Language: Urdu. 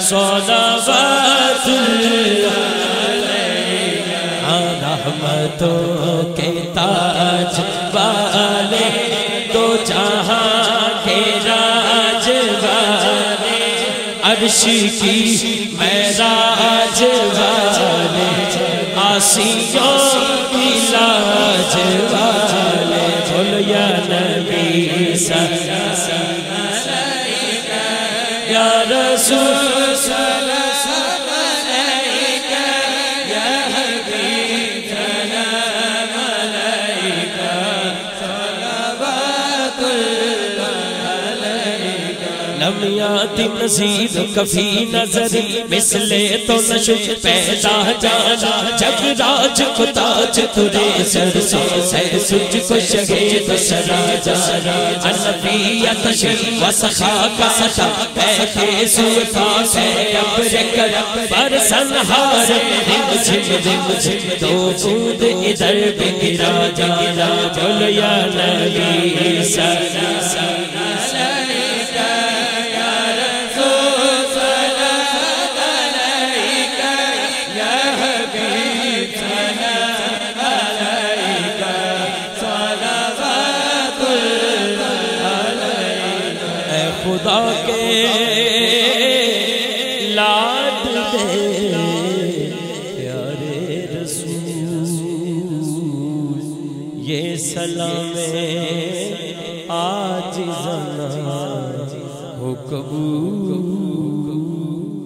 صلوات اللہ رحمتوں کے تاج والے، دو جہاں کے راج والے عرش کی معراج والے آسیوں کی لاج والے بول یا نبی صلی یا رسول صلی نمیاتی کفی نظری مثلے تو نشد پیدا جانا۔ جگ راج کو تاج ترے سر سے سر سج کو شہید سرا جانا۔ انبیت شی وسخا کا ستا پیخے سوفا سے ابر کر پر سنہار رم جھم رم جھم دو بود ادھر بگرا جانا۔ بول یا نبی صلی اللہ خدا کے لاد دے پیارے رسول یہ سلام آج زنا ہو قبول۔